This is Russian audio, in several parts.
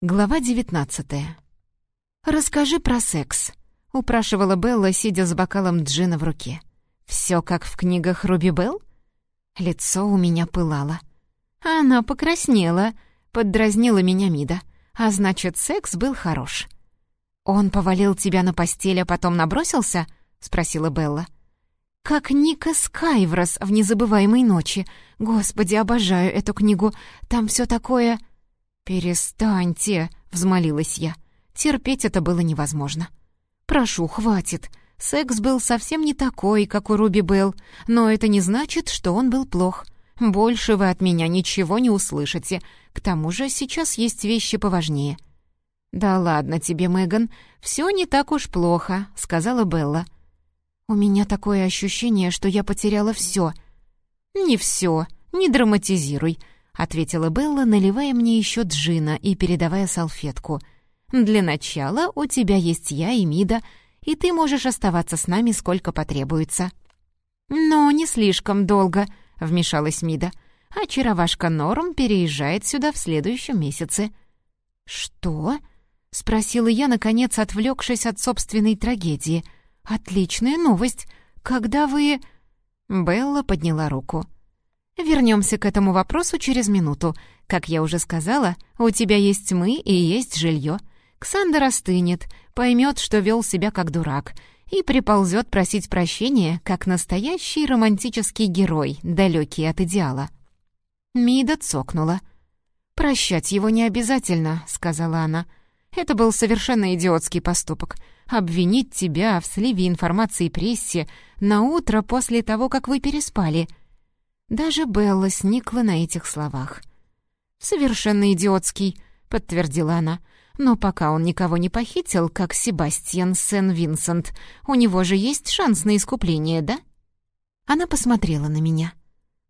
Глава девятнадцатая. «Расскажи про секс», — упрашивала Белла, сидя с бокалом джина в руке. «Всё как в книгах Руби Белл?» Лицо у меня пылало. Она покраснела, поддразнила меня Мида. А значит, секс был хорош. «Он повалил тебя на постель, а потом набросился?» — спросила Белла. «Как Ника Скайврос в «Незабываемой ночи». Господи, обожаю эту книгу. Там всё такое...» «Перестаньте!» — взмолилась я. Терпеть это было невозможно. «Прошу, хватит. Секс был совсем не такой, как у Руби Белл, но это не значит, что он был плох. Больше вы от меня ничего не услышите. К тому же сейчас есть вещи поважнее». «Да ладно тебе, Меган, все не так уж плохо», — сказала Белла. «У меня такое ощущение, что я потеряла все. «Не все, не драматизируй», ответила Белла, наливая мне еще джина и передавая салфетку. «Для начала у тебя есть я и Мида, и ты можешь оставаться с нами сколько потребуется». «Но не слишком долго», — вмешалась Мида. «Очаровашка Норм переезжает сюда в следующем месяце». «Что?» — спросила я, наконец, отвлекшись от собственной трагедии. «Отличная новость. Когда вы...» Белла подняла руку. Вернемся к этому вопросу через минуту. Как я уже сказала, у тебя есть мы и есть жилье. Ксандер остынет, поймет, что вел себя как дурак, и приползет просить прощения, как настоящий романтический герой, далекий от идеала. Мида цокнула. «Прощать его не обязательно», — сказала она. «Это был совершенно идиотский поступок. Обвинить тебя в сливе информации прессе на утро после того, как вы переспали — даже Белла сникла на этих словах. «Совершенно идиотский», — подтвердила она. «Но пока он никого не похитил, как Себастьян Сен-Винсент, у него же есть шанс на искупление, да?» Она посмотрела на меня.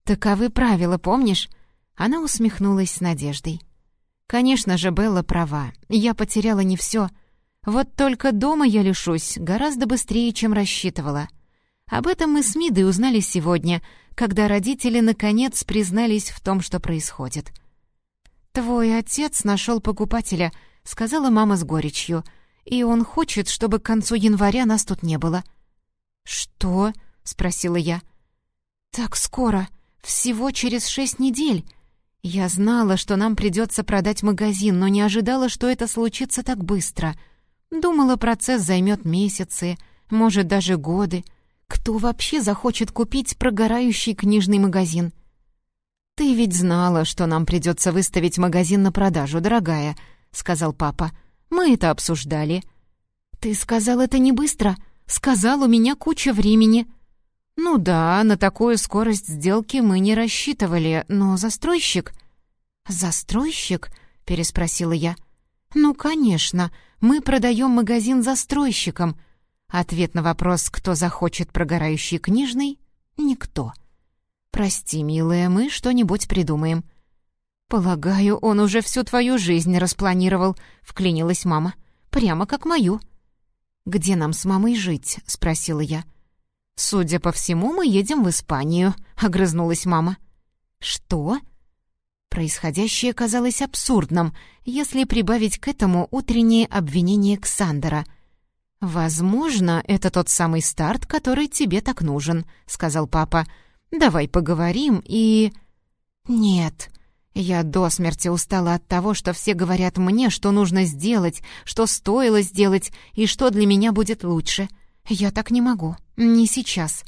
«Таковы правила, помнишь?» Она усмехнулась с надеждой. «Конечно же, Белла права. Я потеряла не все. Вот только дома я лишусь гораздо быстрее, чем рассчитывала. Об этом мы с Мидой узнали сегодня, когда родители наконец признались в том, что происходит. «Твой отец нашел покупателя», — сказала мама с горечью, «и он хочет, чтобы к концу января нас тут не было». «Что?» — спросила я. «Так скоро, всего через шесть недель. Я знала, что нам придется продать магазин, но не ожидала, что это случится так быстро. Думала, процесс займет месяцы, может, даже годы». Кто вообще захочет купить прогорающий книжный магазин? «Ты ведь знала, что нам придется выставить магазин на продажу, дорогая», — сказал папа. «Мы это обсуждали». «Ты сказал это не быстро. Сказал, у меня куча времени». «Ну да, на такую скорость сделки мы не рассчитывали, но застройщик...» «Застройщик?» — переспросила я. «Ну, конечно, мы продаем магазин застройщикам. Ответ на вопрос, кто захочет прогорающий книжный — никто. «Прости, милая, мы что-нибудь придумаем». «Полагаю, он уже всю твою жизнь распланировал», — вклинилась мама. «Прямо как мою». «Где нам с мамой жить?» — спросила я. «Судя по всему, мы едем в Испанию», — огрызнулась мама. «Что?» Происходящее казалось абсурдным, если прибавить к этому утреннее обвинение Ксандера — «Возможно, это тот самый старт, который тебе так нужен», — сказал папа. «Давай поговорим и...» «Нет». Я до смерти устала от того, что все говорят мне, что нужно сделать, что стоило сделать и что для меня будет лучше. Я так не могу. Не сейчас.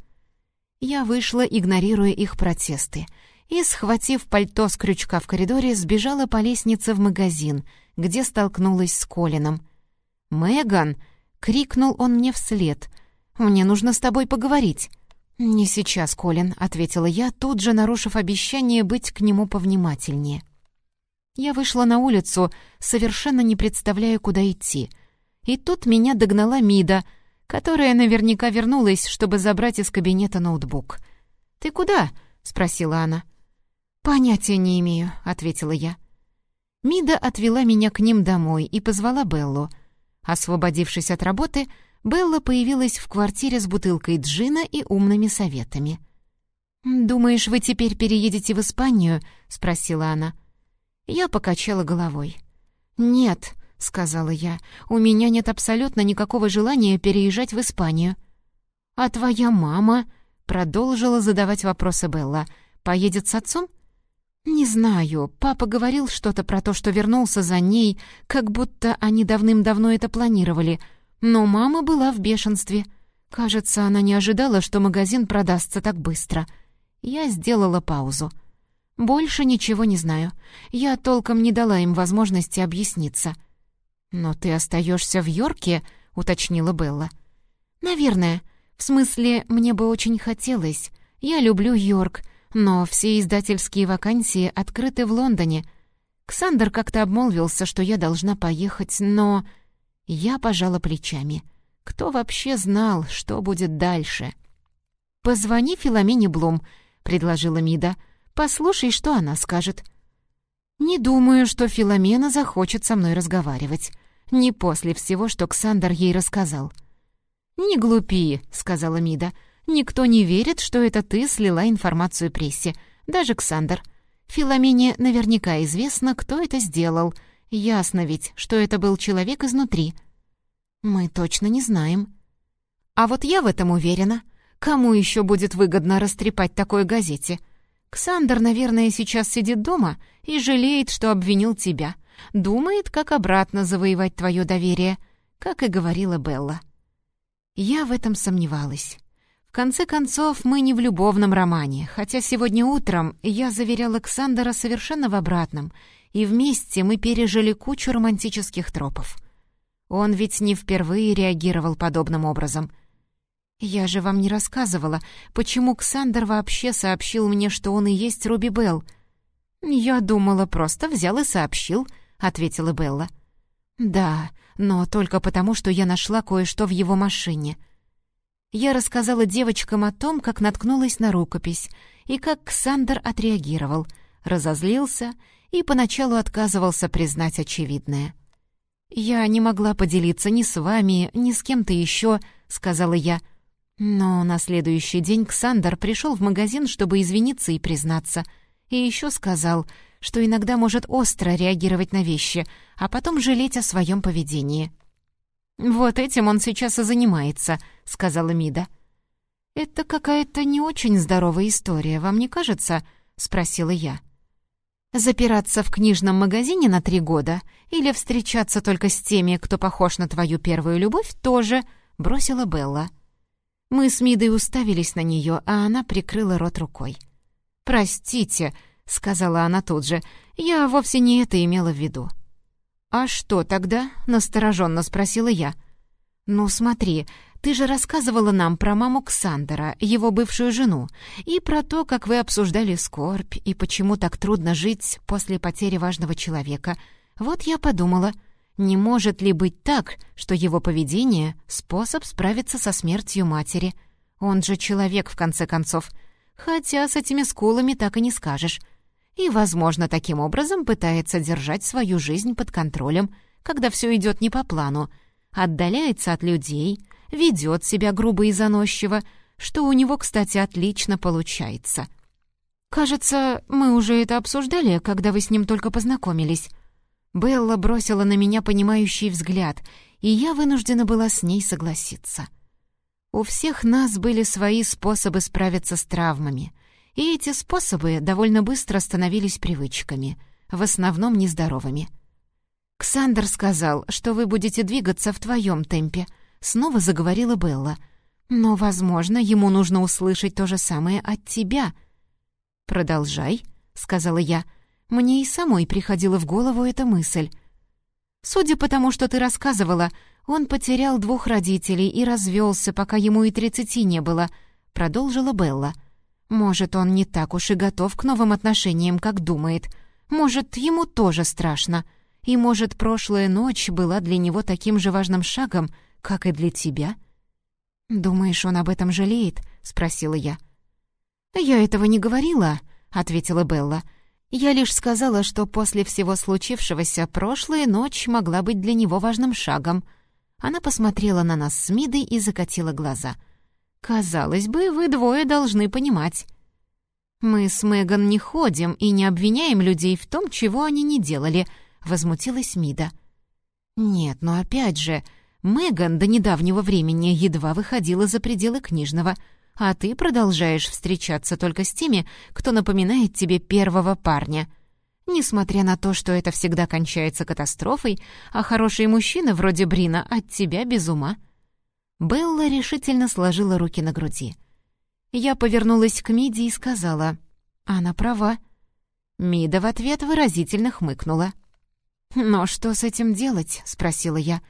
Я вышла, игнорируя их протесты, и, схватив пальто с крючка в коридоре, сбежала по лестнице в магазин, где столкнулась с Колином. «Меган!» — крикнул он мне вслед. «Мне нужно с тобой поговорить». «Не сейчас, Колин», — ответила я, тут же нарушив обещание быть к нему повнимательнее. Я вышла на улицу, совершенно не представляя, куда идти. И тут меня догнала Мида, которая наверняка вернулась, чтобы забрать из кабинета ноутбук. «Ты куда?» — спросила она. «Понятия не имею», — ответила я. Мида отвела меня к ним домой и позвала Беллу — Освободившись от работы, Белла появилась в квартире с бутылкой джина и умными советами. «Думаешь, вы теперь переедете в Испанию?» — спросила она. Я покачала головой. «Нет», — сказала я, — «у меня нет абсолютно никакого желания переезжать в Испанию». «А твоя мама?» — продолжила задавать вопросы Белла. «Поедет с отцом?» «Не знаю. Папа говорил что-то про то, что вернулся за ней, как будто они давным-давно это планировали. Но мама была в бешенстве. Кажется, она не ожидала, что магазин продастся так быстро. Я сделала паузу. Больше ничего не знаю. Я толком не дала им возможности объясниться». «Но ты остаешься в Йорке?» — уточнила Белла. «Наверное. В смысле, мне бы очень хотелось. Я люблю Йорк, но все издательские вакансии открыты в Лондоне. Ксандер как-то обмолвился, что я должна поехать, но... Я пожала плечами. Кто вообще знал, что будет дальше? «Позвони Филомене Блум», — предложила Мида. «Послушай, что она скажет». «Не думаю, что Филомена захочет со мной разговаривать. Не после всего, что Ксандер ей рассказал». «Не глупи», — сказала Мида. Никто не верит, что это ты слила информацию прессе, даже Ксандр. Филомене наверняка известно, кто это сделал. Ясно ведь, что это был человек изнутри. Мы точно не знаем. А вот я в этом уверена. Кому еще будет выгодно растрепать такой газете? Ксандр, наверное, сейчас сидит дома и жалеет, что обвинил тебя. Думает, как обратно завоевать твое доверие, как и говорила Белла. Я в этом сомневалась. В конце концов, мы не в любовном романе, хотя сегодня утром я заверял Александра совершенно в обратном, и вместе мы пережили кучу романтических тропов. Он ведь не впервые реагировал подобным образом. Я же вам не рассказывала, почему Ксандр вообще сообщил мне, что он и есть Руби Белл. «Я думала, просто взял и сообщил», — ответила Белла. «Да, но только потому, что я нашла кое-что в его машине», — я рассказала девочкам о том, как наткнулась на рукопись, и как Ксандр отреагировал, разозлился и поначалу отказывался признать очевидное. «Я не могла поделиться ни с вами, ни с кем-то еще», — сказала я. Но на следующий день Ксандр пришел в магазин, чтобы извиниться и признаться, и еще сказал, что иногда может остро реагировать на вещи, а потом жалеть о своем поведении. «Вот этим он сейчас и занимается», — сказала Мида. «Это какая-то не очень здоровая история, вам не кажется?» — спросила я. «Запираться в книжном магазине на три года или встречаться только с теми, кто похож на твою первую любовь, тоже», — бросила Белла. Мы с Мидой уставились на нее, а она прикрыла рот рукой. «Простите», — сказала она тут же, — «я вовсе не это имела в виду». «А что тогда?» — настороженно спросила я. «Ну смотри, ты же рассказывала нам про маму Ксандера, его бывшую жену, и про то, как вы обсуждали скорбь и почему так трудно жить после потери важного человека. Вот я подумала, не может ли быть так, что его поведение — способ справиться со смертью матери? Он же человек, в конце концов. Хотя с этими скулами так и не скажешь и, возможно, таким образом пытается держать свою жизнь под контролем, когда все идет не по плану, отдаляется от людей, ведет себя грубо и заносчиво, что у него, кстати, отлично получается. «Кажется, мы уже это обсуждали, когда вы с ним только познакомились». Белла бросила на меня понимающий взгляд, и я вынуждена была с ней согласиться. У всех нас были свои способы справиться с травмами — и эти способы довольно быстро становились привычками, в основном нездоровыми. «Ксандр сказал, что вы будете двигаться в твоем темпе», — снова заговорила Белла. «Но, возможно, ему нужно услышать то же самое от тебя». «Продолжай», — сказала я. Мне и самой приходила в голову эта мысль. «Судя по тому, что ты рассказывала, он потерял двух родителей и развелся, пока ему и тридцати не было», — продолжила Белла. Может, он не так уж и готов к новым отношениям, как думает. Может, ему тоже страшно. И, может, прошлая ночь была для него таким же важным шагом, как и для тебя? «Думаешь, он об этом жалеет?» — спросила я. «Я этого не говорила», — ответила Белла. «Я лишь сказала, что после всего случившегося прошлая ночь могла быть для него важным шагом». Она посмотрела на нас с Мидой и закатила глаза — Казалось бы, вы двое должны понимать. Мы с Меган не ходим и не обвиняем людей в том, чего они не делали, — возмутилась Мида. «Нет, но опять же, Меган до недавнего времени едва выходила за пределы книжного, а ты продолжаешь встречаться только с теми, кто напоминает тебе первого парня. Несмотря на то, что это всегда кончается катастрофой, а хорошие мужчины вроде Брина от тебя без ума». Белла решительно сложила руки на груди. Я повернулась к Миде и сказала, «Она права». Мида в ответ выразительно хмыкнула. «Но что с этим делать?» — спросила я.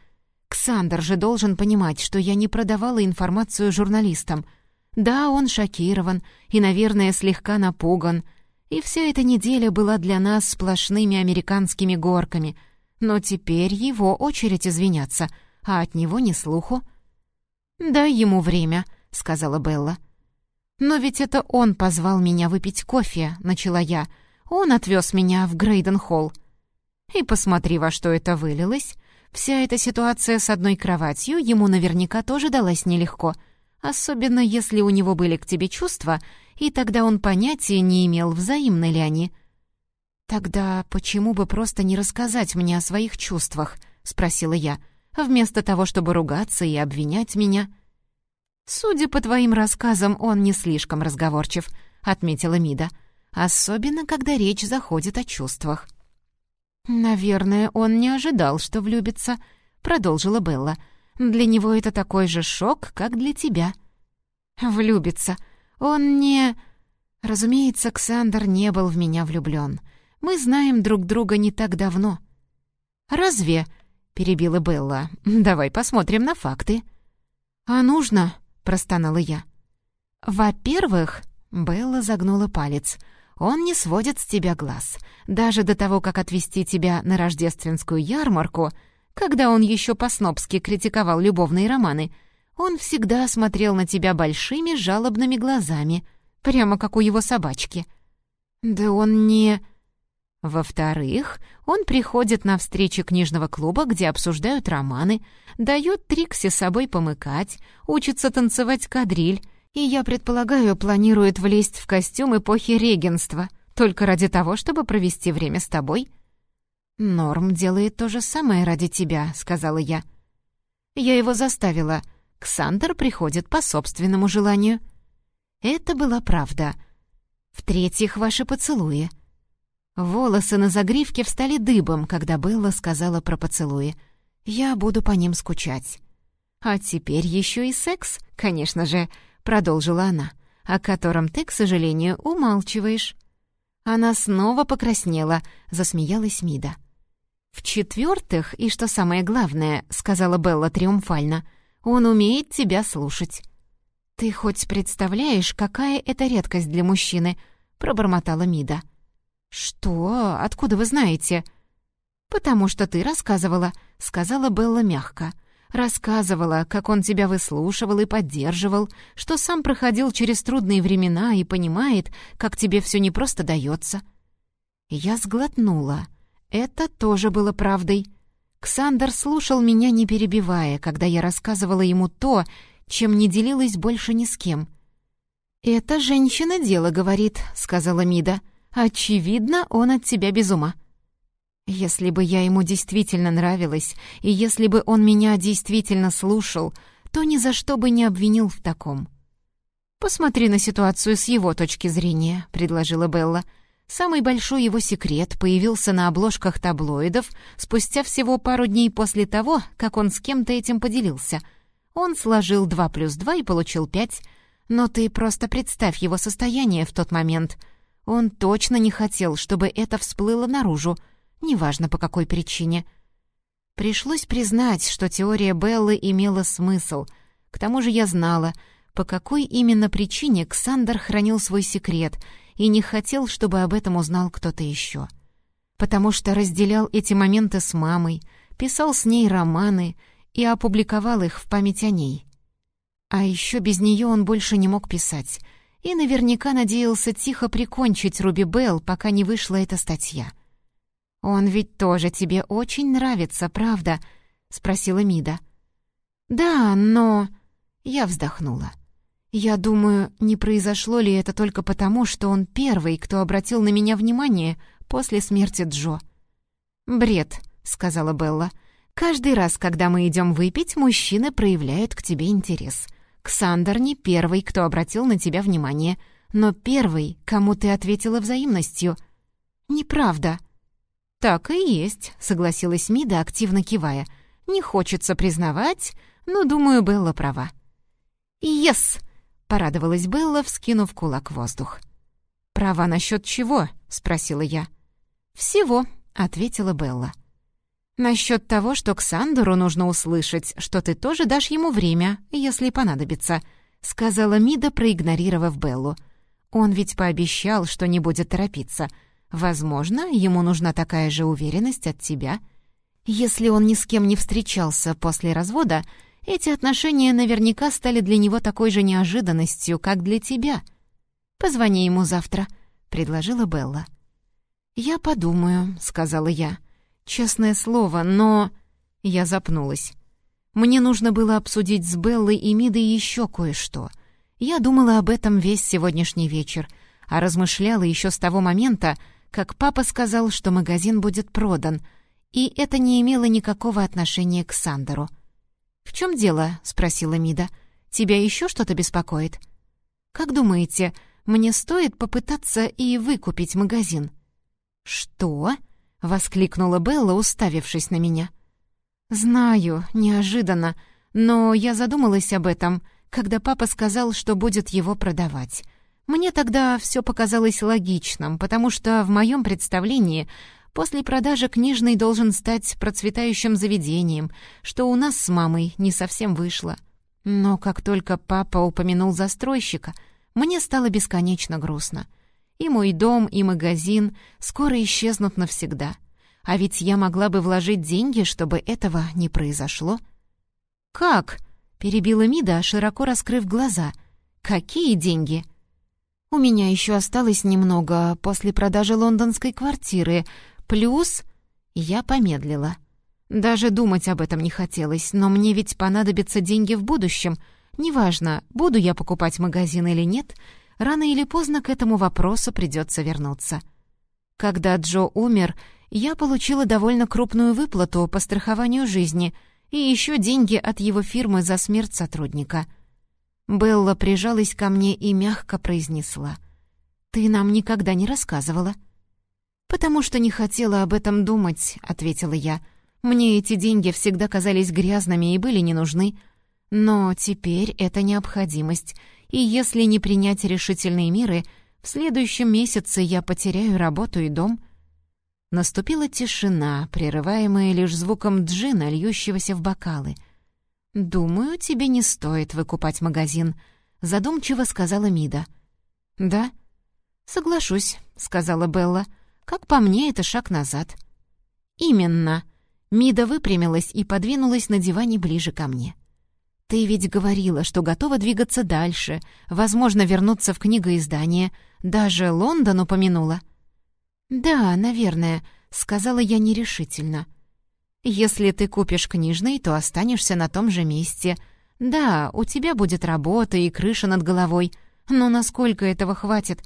«Ксандр же должен понимать, что я не продавала информацию журналистам. Да, он шокирован и, наверное, слегка напуган. И вся эта неделя была для нас сплошными американскими горками. Но теперь его очередь извиняться, а от него ни слуху». «Дай ему время», — сказала Белла. «Но ведь это он позвал меня выпить кофе», — начала я. «Он отвез меня в Грейден-холл». И посмотри, во что это вылилось. Вся эта ситуация с одной кроватью ему наверняка тоже далась нелегко, особенно если у него были к тебе чувства, и тогда он понятия не имел, взаимны ли они. «Тогда почему бы просто не рассказать мне о своих чувствах?» — спросила я, вместо того, чтобы ругаться и обвинять меня. «Судя по твоим рассказам, он не слишком разговорчив», — отметила Мида, «особенно когда речь заходит о чувствах». «Наверное, он не ожидал, что влюбится», — продолжила Белла. «Для него это такой же шок, как для тебя». «Влюбится. Он не...» «Разумеется, Ксандр не был в меня влюблен. Мы знаем друг друга не так давно». «Разве?» — перебила Белла. «Давай посмотрим на факты». «А нужно?» — простонала я. «Во-первых...» — Белла загнула палец — он не сводит с тебя глаз. Даже до того, как отвезти тебя на рождественскую ярмарку, когда он еще по-снобски критиковал любовные романы, он всегда смотрел на тебя большими жалобными глазами, прямо как у его собачки. Да он не... Во-вторых, он приходит на встречи книжного клуба, где обсуждают романы, дает Трикси собой помыкать, учится танцевать кадриль, и, я предполагаю, планирует влезть в костюм эпохи регенства, только ради того, чтобы провести время с тобой. «Норм делает то же самое ради тебя», — сказала я. Я его заставила. Ксандер приходит по собственному желанию. Это была правда. В-третьих, ваши поцелуи. Волосы на загривке встали дыбом, когда Белла сказала про поцелуи. Я буду по ним скучать. А теперь еще и секс, конечно же, —— продолжила она, — «о котором ты, к сожалению, умалчиваешь». Она снова покраснела, засмеялась Мида. «В-четвертых, и что самое главное», — сказала Белла триумфально, — «он умеет тебя слушать». «Ты хоть представляешь, какая это редкость для мужчины?» — пробормотала Мида. «Что? Откуда вы знаете?» «Потому что ты рассказывала», — сказала Белла мягко. Рассказывала, как он тебя выслушивал и поддерживал, что сам проходил через трудные времена и понимает, как тебе все непросто дается. Я сглотнула. Это тоже было правдой. Ксандер слушал меня, не перебивая, когда я рассказывала ему то, чем не делилась больше ни с кем. «Это женщина дело говорит», — сказала Мида. «Очевидно, он от тебя без ума». Если бы я ему действительно нравилась, и если бы он меня действительно слушал, то ни за что бы не обвинил в таком. «Посмотри на ситуацию с его точки зрения», — предложила Белла. Самый большой его секрет появился на обложках таблоидов спустя всего пару дней после того, как он с кем-то этим поделился. Он сложил два плюс два и получил пять. Но ты просто представь его состояние в тот момент. Он точно не хотел, чтобы это всплыло наружу — неважно по какой причине. Пришлось признать, что теория Беллы имела смысл. К тому же я знала, по какой именно причине Ксандер хранил свой секрет и не хотел, чтобы об этом узнал кто-то еще. Потому что разделял эти моменты с мамой, писал с ней романы и опубликовал их в память о ней. А еще без нее он больше не мог писать — и наверняка надеялся тихо прикончить Руби Белл, пока не вышла эта статья. «Он ведь тоже тебе очень нравится, правда?» — спросила Мида. «Да, но...» — я вздохнула. «Я думаю, не произошло ли это только потому, что он первый, кто обратил на меня внимание после смерти Джо?» «Бред», — сказала Белла. «Каждый раз, когда мы идем выпить, мужчины проявляют к тебе интерес. Ксандер не первый, кто обратил на тебя внимание, но первый, кому ты ответила взаимностью». «Неправда». «Так и есть», — согласилась Мида, активно кивая. «Не хочется признавать, но, думаю, Белла права». «Ес!» — порадовалась Белла, вскинув кулак в воздух. «Права насчет чего?» — спросила я. «Всего», — ответила Белла. «Насчет того, что Ксандеру нужно услышать, что ты тоже дашь ему время, если понадобится», — сказала Мида, проигнорировав Беллу. «Он ведь пообещал, что не будет торопиться. Возможно, ему нужна такая же уверенность от тебя. Если он ни с кем не встречался после развода, эти отношения наверняка стали для него такой же неожиданностью, как для тебя. Позвони ему завтра», — предложила Белла. «Я подумаю», — сказала я. «Честное слово, но...» Я запнулась. Мне нужно было обсудить с Беллой и Мидой еще кое-что. Я думала об этом весь сегодняшний вечер, а размышляла еще с того момента, как папа сказал, что магазин будет продан, и это не имело никакого отношения к Сандеру. «В чем дело?» — спросила Мида. «Тебя еще что-то беспокоит?» «Как думаете, мне стоит попытаться и выкупить магазин?» «Что?» — воскликнула Белла, уставившись на меня. «Знаю, неожиданно, но я задумалась об этом, когда папа сказал, что будет его продавать. Мне тогда все показалось логичным, потому что в моем представлении после продажи книжный должен стать процветающим заведением, что у нас с мамой не совсем вышло. Но как только папа упомянул застройщика, мне стало бесконечно грустно — и мой дом, и магазин скоро исчезнут навсегда. А ведь я могла бы вложить деньги, чтобы этого не произошло. «Как?» — перебила Мида, широко раскрыв глаза. «Какие деньги?» «У меня еще осталось немного после продажи лондонской квартиры, плюс...» Я помедлила. Даже думать об этом не хотелось, но мне ведь понадобятся деньги в будущем. Неважно, буду я покупать магазин или нет, Рано или поздно к этому вопросу придется вернуться. Когда Джо умер, я получила довольно крупную выплату по страхованию жизни и еще деньги от его фирмы за смерть сотрудника. Белла прижалась ко мне и мягко произнесла. «Ты нам никогда не рассказывала». «Потому что не хотела об этом думать», — ответила я. «Мне эти деньги всегда казались грязными и были не нужны. Но теперь это необходимость, и если не принять решительные меры, в следующем месяце я потеряю работу и дом». Наступила тишина, прерываемая лишь звуком джина, льющегося в бокалы. «Думаю, тебе не стоит выкупать магазин», — задумчиво сказала Мида. «Да?» «Соглашусь», — сказала Белла. «Как по мне, это шаг назад». «Именно». Мида выпрямилась и подвинулась на диване ближе ко мне. «Ты ведь говорила, что готова двигаться дальше, возможно, вернуться в книгоиздание. Даже Лондон упомянула». «Да, наверное», — сказала я нерешительно. «Если ты купишь книжный, то останешься на том же месте. Да, у тебя будет работа и крыша над головой, но насколько этого хватит?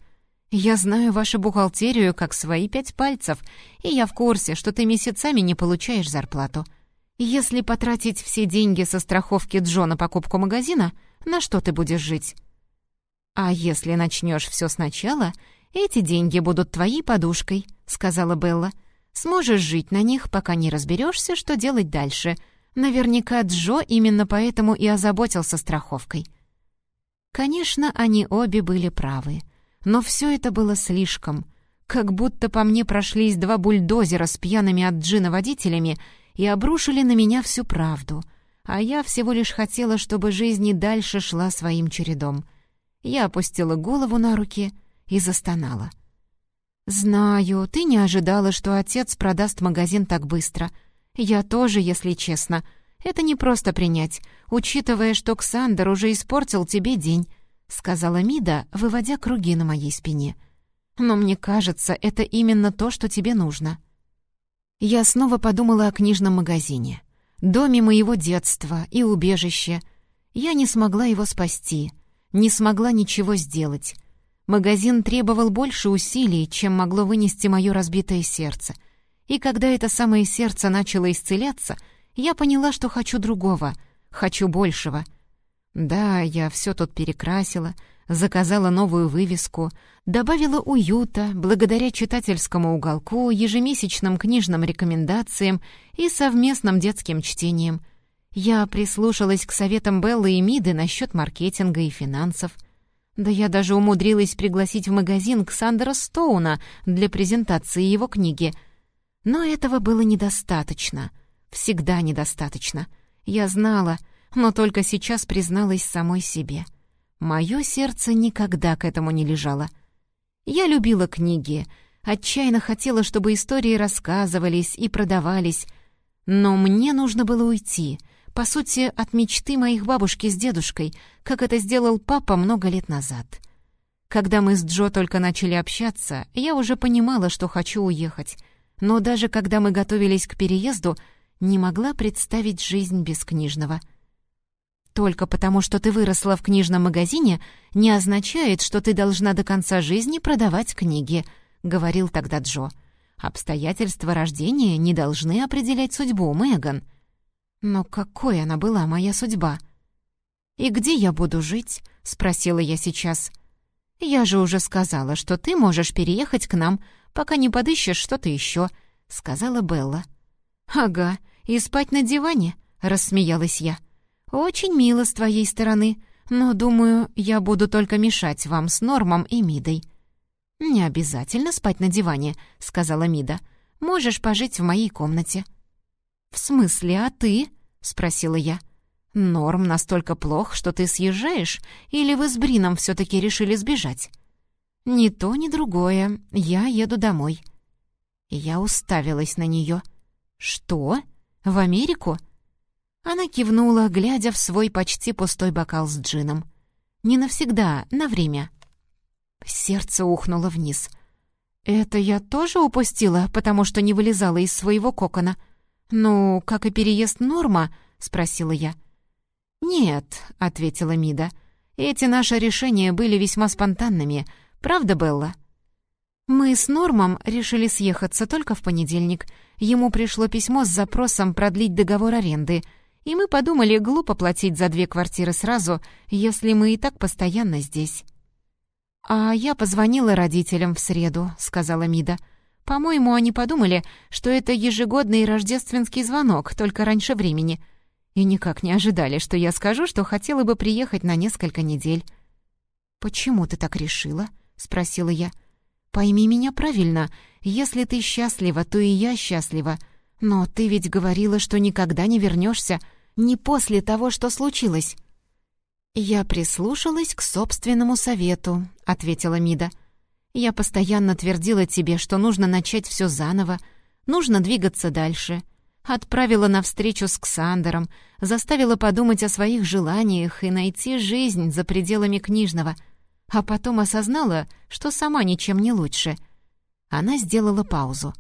Я знаю вашу бухгалтерию как свои пять пальцев, и я в курсе, что ты месяцами не получаешь зарплату». Если потратить все деньги со страховки Джо на покупку магазина, на что ты будешь жить? А если начнешь все сначала, эти деньги будут твоей подушкой, сказала Белла. Сможешь жить на них, пока не разберешься, что делать дальше. Наверняка Джо именно поэтому и озаботился страховкой. Конечно, они обе были правы, но все это было слишком. Как будто по мне прошлись два бульдозера с пьяными от джина водителями и обрушили на меня всю правду, а я всего лишь хотела, чтобы жизнь и дальше шла своим чередом. Я опустила голову на руки и застонала. «Знаю, ты не ожидала, что отец продаст магазин так быстро. Я тоже, если честно. Это не просто принять, учитывая, что Ксандр уже испортил тебе день», — сказала Мида, выводя круги на моей спине. «Но мне кажется, это именно то, что тебе нужно». Я снова подумала о книжном магазине, доме моего детства и убежище. Я не смогла его спасти, не смогла ничего сделать. Магазин требовал больше усилий, чем могло вынести мое разбитое сердце. И когда это самое сердце начало исцеляться, я поняла, что хочу другого, хочу большего. Да, я все тут перекрасила, заказала новую вывеску, добавила уюта благодаря читательскому уголку, ежемесячным книжным рекомендациям и совместным детским чтениям. Я прислушалась к советам Беллы и Миды насчет маркетинга и финансов. Да я даже умудрилась пригласить в магазин Ксандера Стоуна для презентации его книги. Но этого было недостаточно. Всегда недостаточно. Я знала, но только сейчас призналась самой себе. Мое сердце никогда к этому не лежало. Я любила книги, отчаянно хотела, чтобы истории рассказывались и продавались, но мне нужно было уйти — по сути, от мечты моих бабушки с дедушкой, как это сделал папа много лет назад. Когда мы с Джо только начали общаться, я уже понимала, что хочу уехать. Но даже когда мы готовились к переезду, не могла представить жизнь без книжного. Только потому, что ты выросла в книжном магазине, не означает, что ты должна до конца жизни продавать книги, — говорил тогда Джо. Обстоятельства рождения не должны определять судьбу, Меган. Но какой она была, моя судьба? «И где я буду жить?» — спросила я сейчас. «Я же уже сказала, что ты можешь переехать к нам, пока не подыщешь что-то еще», — сказала Белла. «Ага, и спать на диване?» — рассмеялась я. «Очень мило с твоей стороны, но, думаю, я буду только мешать вам с Нормом и Мидой». «Не обязательно спать на диване», — сказала Мида. «Можешь пожить в моей комнате». «В смысле, а ты?» — спросила я. «Норм настолько плох, что ты съезжаешь, или вы с Брином все-таки решили сбежать?» «Ни то, ни другое. Я еду домой». Я уставилась на нее. «Что? В Америку?» Она кивнула, глядя в свой почти пустой бокал с джином. «Не навсегда, на время». Сердце ухнуло вниз. «Это я тоже упустила, потому что не вылезала из своего кокона?» «Ну, как и переезд Норма?» — спросила я. «Нет», — ответила Мида. «Эти наши решения были весьма спонтанными. Правда, Белла?» «Мы с Нормом решили съехаться только в понедельник. Ему пришло письмо с запросом продлить договор аренды, и мы подумали, глупо платить за две квартиры сразу, если мы и так постоянно здесь». «А я позвонила родителям в среду», — сказала Мида. По-моему, они подумали, что это ежегодный рождественский звонок, только раньше времени. И никак не ожидали, что я скажу, что хотела бы приехать на несколько недель. «Почему ты так решила?» — спросила я. «Пойми меня правильно. Если ты счастлива, то и я счастлива. Но ты ведь говорила, что никогда не вернешься, не после того, что случилось». «Я прислушалась к собственному совету», — ответила Мида. — я постоянно твердила тебе, что нужно начать все заново, нужно двигаться дальше. Отправила на встречу с Ксандером, заставила подумать о своих желаниях и найти жизнь за пределами книжного. А потом осознала, что сама ничем не лучше. Она сделала паузу.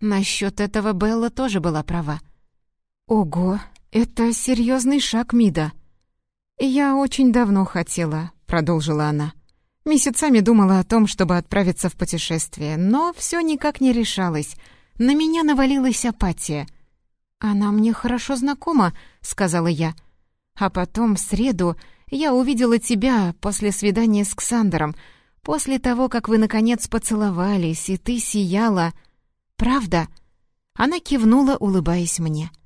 Насчет этого Белла тоже была права. «Ого, это серьезный шаг, Мида!» «Я очень давно хотела», — продолжила она. Месяцами думала о том, чтобы отправиться в путешествие, но все никак не решалось. На меня навалилась апатия. «Она мне хорошо знакома», — сказала я. А потом, в среду, я увидела тебя после свидания с Ксандером, после того, как вы, наконец, поцеловались, и ты сияла. Правда?» Она кивнула, улыбаясь мне. «Правда,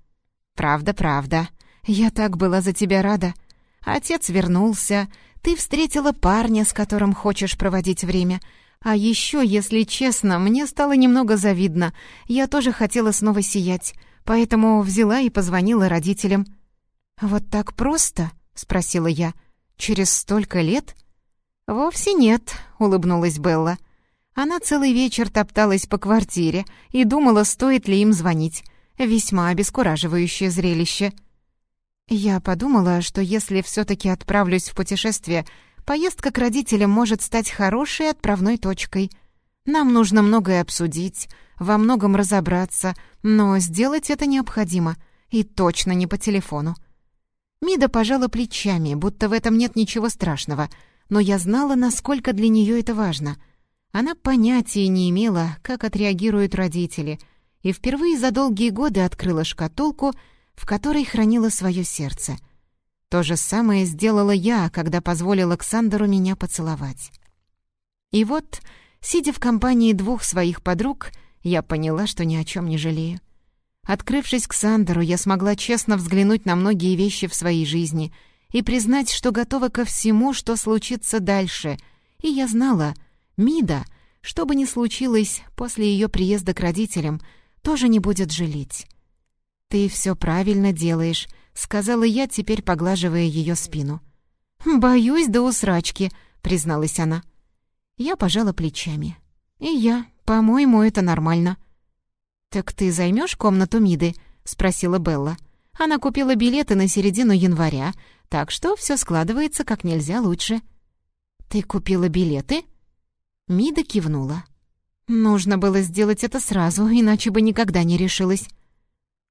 правда. Я так была за тебя рада. Отец вернулся, ты встретила парня, с которым хочешь проводить время. А еще, если честно, мне стало немного завидно. Я тоже хотела снова сиять, поэтому взяла и позвонила родителям. «Вот так просто?» — спросила я. «Через столько лет?» «Вовсе нет», — улыбнулась Белла. Она целый вечер топталась по квартире и думала, стоит ли им звонить. Весьма обескураживающее зрелище. Я подумала, что если все-таки отправлюсь в путешествие, поездка к родителям может стать хорошей отправной точкой. Нам нужно многое обсудить, во многом разобраться, но сделать это необходимо, и точно не по телефону. Мида пожала плечами, будто в этом нет ничего страшного, но я знала, насколько для нее это важно. Она понятия не имела, как отреагируют родители, и впервые за долгие годы открыла шкатулку, в которой хранила свое сердце. То же самое сделала я, когда позволила Александру меня поцеловать. И вот, сидя в компании двух своих подруг, я поняла, что ни о чем не жалею. Открывшись к Сандеру, я смогла честно взглянуть на многие вещи в своей жизни и признать, что готова ко всему, что случится дальше. И я знала, Мида, что бы ни случилось после ее приезда к родителям, тоже не будет жалеть. «Ты все правильно делаешь», — сказала я, теперь поглаживая ее спину. «Боюсь до усрачки», — призналась она. Я пожала плечами. «И я. По-моему, это нормально». «Так ты займешь комнату Миды?» — спросила Белла. Она купила билеты на середину января, так что все складывается как нельзя лучше. «Ты купила билеты?» Мида кивнула. «Нужно было сделать это сразу, иначе бы никогда не решилась».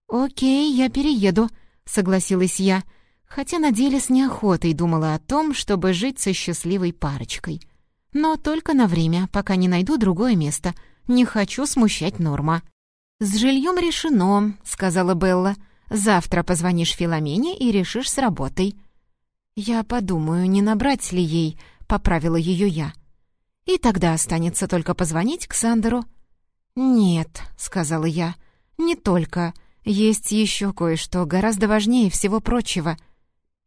«Окей, я перееду», — согласилась я, хотя на деле с неохотой думала о том, чтобы жить со счастливой парочкой. Но только на время, пока не найду другое место. Не хочу смущать Норма. «С жильем решено», — сказала Белла. «Завтра позвонишь Филомене и решишь с работой». «Я подумаю, не набрать ли ей», — поправила ее я. «И тогда останется только позвонить к Сандеру». «Нет», — сказала я, — «не только. Есть еще кое-что, гораздо важнее всего прочего».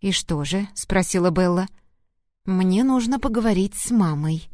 «И что же?» — спросила Белла. «Мне нужно поговорить с мамой».